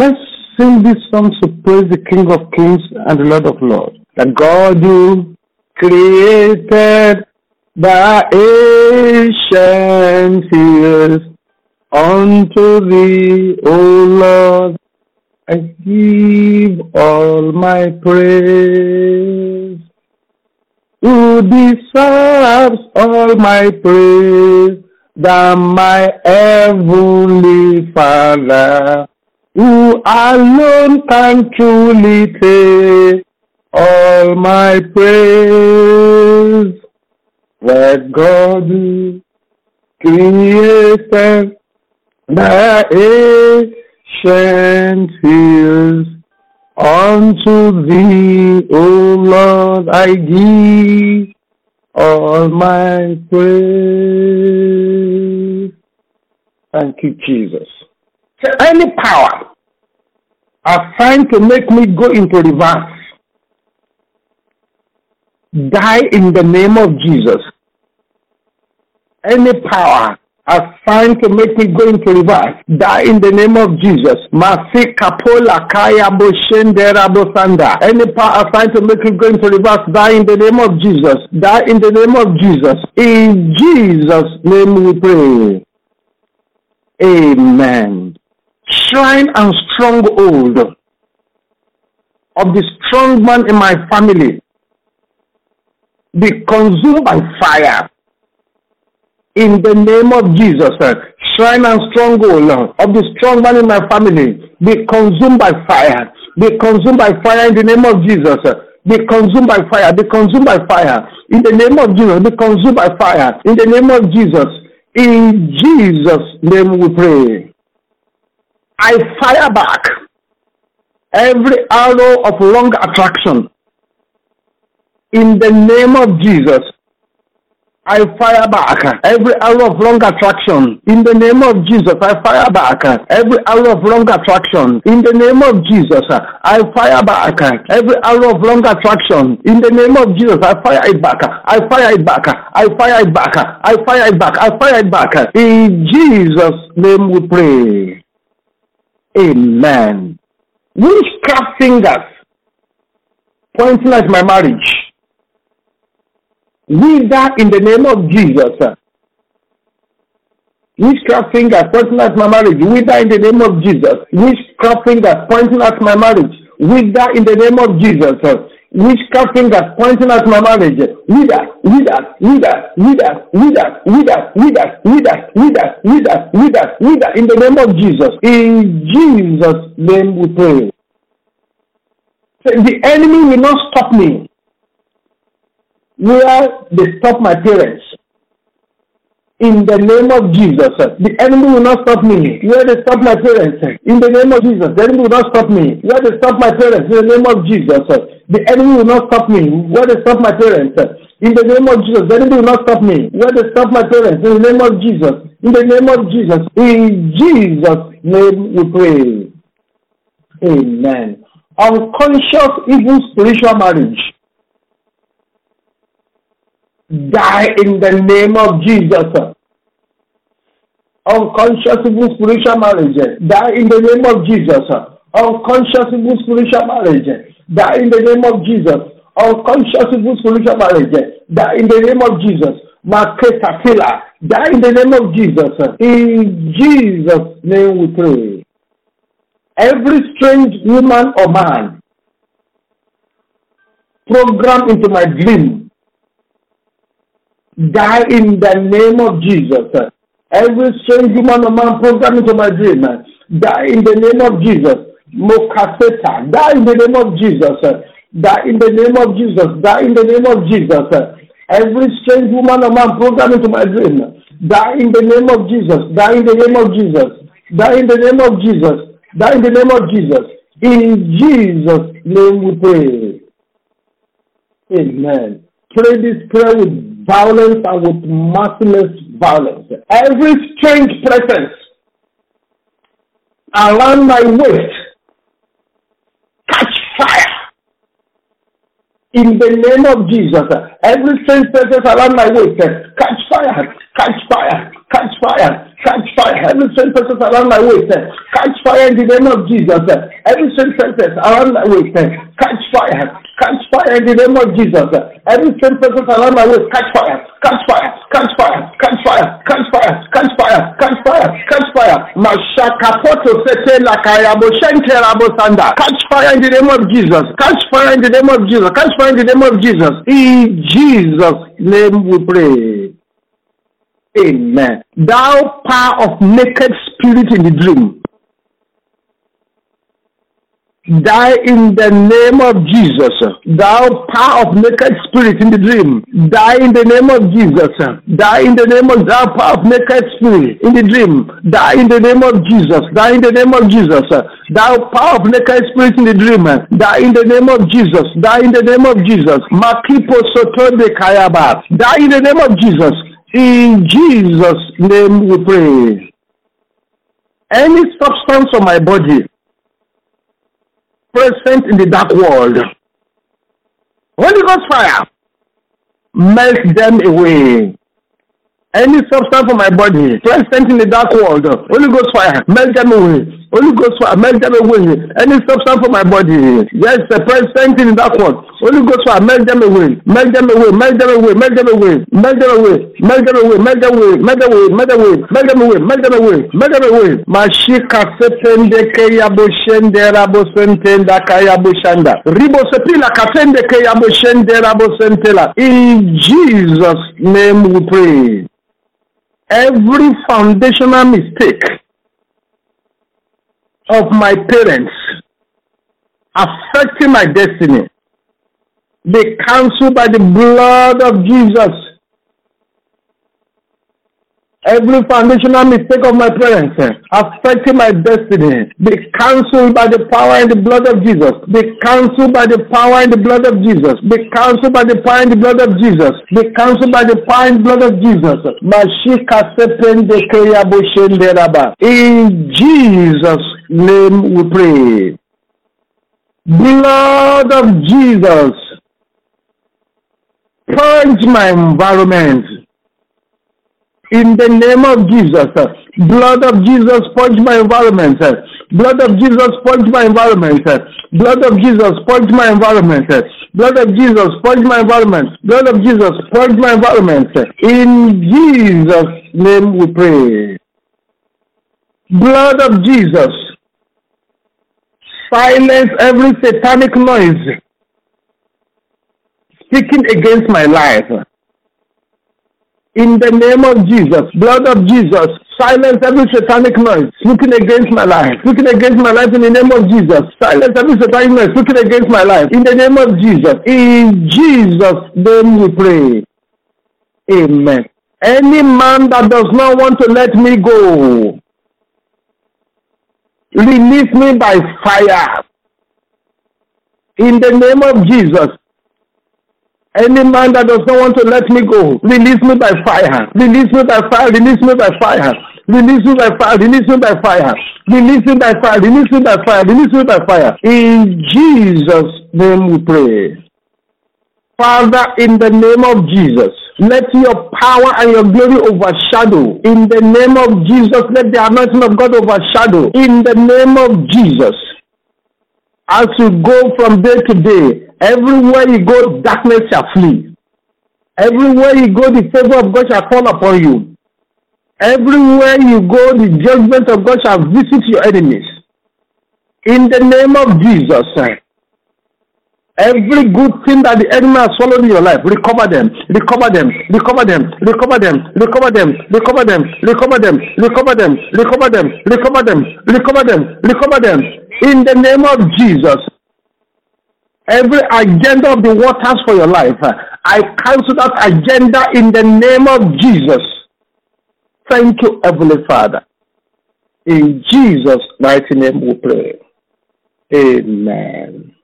Let's sing this song to praise the King of Kings and the Lord of Lords. The God who created the ancient years unto thee, O Lord, I give all my praise. Who deserves all my praise than my heavenly Father, who alone can truly take all my praise. Let God created the ancient hills unto thee, O Lord, I give all my praise. Thank you, Jesus. Any power assigned to make me go into reverse, die in the name of Jesus. Any power assigned to make me go into reverse, die in the name of Jesus. Kaya. Any power assigned to make me go into reverse, die in the name of Jesus. Die in the name of Jesus. In Jesus' name we pray. Amen. Shrine and stronghold of the strong man in my family be consumed by fire in the name of Jesus. Shrine and stronghold of the strong man in my family be consumed by fire. Be consumed by fire in the name of Jesus. Be consumed by fire. Be consumed by fire. In the name of Jesus. Be consumed by fire. In the name of Jesus. In Jesus' name we pray. I fire back every arrow of wrong attraction. In the name of Jesus. I fire back every arrow of wrong attraction. In the name of Jesus, I fire back every arrow of wrong attraction. In the name of Jesus, I fire back every arrow of wrong attraction. In the name of Jesus, I fire it back. I fire it back. I fire it back. I fire it back. I fire it back. In Jesus' name we pray. Amen. Witchcraft fingers pointing at my marriage wither in the name of Jesus. Witchcraft fingers pointing at my marriage, wither in the name of Jesus. Witchcraft fingers pointing at my marriage, wither in the name of Jesus. Witchcraft fingers pointing at my marriage, wither, wither, wither, wither, wither, wither, wither, wither, wither, wither, wither, wither in the name of Jesus. In Jesus' name we pray. The enemy will not stop me where they stop my parents. In the name of Jesus, the enemy will not stop me. Where they stop my parents. In the name of Jesus, the enemy will not stop me. Where they stop my parents. In the name of Jesus, the enemy will not stop me. Where they stop my parents. In the name of Jesus, the enemy will not stop me. Where they stop my parents. In the name of Jesus. In the name of Jesus. In Jesus' name we pray. Amen. Unconscious evil spiritual marriage die in the name of Jesus. Unconscious evil spiritual marriage, die in the name of Jesus. Unconscious evil spiritual marriage, die in the name of Jesus. Unconscious evil spiritual marriage, die in the name of Jesus. Maketa killer, die in the name of Jesus. In Jesus' name we pray. Every strange woman or man programmed into my dream die in the name of Jesus. Every strange woman or man programmed into my dream, die in the name of Jesus. Mokaseta, die in the name of Jesus. Die in the name of Jesus. Die in the name of Jesus. Every strange woman or man programmed into my dream, die in the name of Jesus. Die in the name of Jesus. Die in the name of Jesus. Die in the name of Jesus. In Jesus' name we pray. Amen. Pray this prayer with violence and with merciless violence. Every strange presence around my waist, catch fire. In the name of Jesus, every strange presence around my waist, catch fire, catch fire, catch fire. catch fire. Every strange person around my waist, catch fire in the name of Jesus. Every strange person around my waist, catch fire. Catch fire in the name of Jesus. Every strange person around my waist, catch fire. Catch fire. Catch fire. Catch fire. Catch fire. Catch fire. Catch fire. Catch fire. Mashaka poto sete lakaya bo shente rabo sanda. Catch fire in the name of Jesus. Catch fire in the name of Jesus. Catch fire in the name of Jesus. In Jesus' name we pray. Amen. Thou power of naked spirit in the dream. Die in the name of Jesus. Thou power of naked spirit in the dream. Die in the name of Jesus. Die in the name of thou power of naked spirit in the dream. Die in the name of Jesus. Die in the name of Jesus. Thou power of naked spirit in the dream. Die in the name of Jesus. Die in the name of Jesus. Makipo soto de kayaba. Die in the name of Jesus. In Jesus' name we pray. Any substance on my body present in the dark world, Holy Ghost fire, melt them away. Any substance on my body present in the dark world, Holy Ghost fire, melt them away. Holy Ghost fire, melt them away. Any substance from my body, yes, the present in that one. Holy Ghost fire, melt them away, melt them away, melt them away, melt them away, melt them away, melt them away, melt them away, melt them away, melt them away, melt them away, melt them away, melt them away. Mashika sepende keya boshende rabo sentenda kaya boshanda. Ribo sepila katende keya boshende rabo sentela. In Jesus' name we pray. Every foundational mistake of my parents affecting my destiny be cancelled by the blood of Jesus. Every foundational mistake of my parents eh, affecting my destiny be cancelled by the power and the blood of Jesus. Be cancelled by the power and the blood of Jesus. Be cancelled by the power and the blood of Jesus. Be cancelled by the power and blood of Jesus. In Jesus' name we pray. Blood of Jesus, purge my environment. In the name of Jesus, blood of Jesus, purge my environment. Blood of Jesus, purge my environment. Blood of Jesus, purge my environment. Blood of Jesus, purge my environment. Blood of Jesus, purge my environment. In Jesus' name we pray. Blood of Jesus, silence every satanic noise speaking against my life. In the name of Jesus, blood of Jesus, silence every satanic noise speaking against my life, speaking against my life in the name of Jesus. Silence every satanic noise speaking against my life in the name of Jesus. In Jesus' name we pray. Amen. Any man that does not want to let me go, Release me by fire. In the name of Jesus. Any man that does not want to let me go, release me by fire. Release me by fire. Release me by fire. Release me by fire. Release me by fire. Release me by fire. Release me by fire. Release me by fire. In Jesus' name we pray. Father, in the name of Jesus, let your power and your glory overshadow. In the name of Jesus, let the anointing of God overshadow. In the name of Jesus, as you go from day to day, everywhere you go, darkness shall flee. Everywhere you go, the favor of God shall fall upon you. Everywhere you go, the judgment of God shall visit your enemies. In the name of Jesus, Every good thing that the enemy has swallowed in your life, recover them, recover them, recover them, recover them, recover them, recover them, recover them, recover them, recover them, recover them, recover them, recover them. In the name of Jesus. Every agenda of the waters for your life, I cancel that agenda in the name of Jesus. Thank you, Heavenly Father. In Jesus' mighty name we pray. Amen.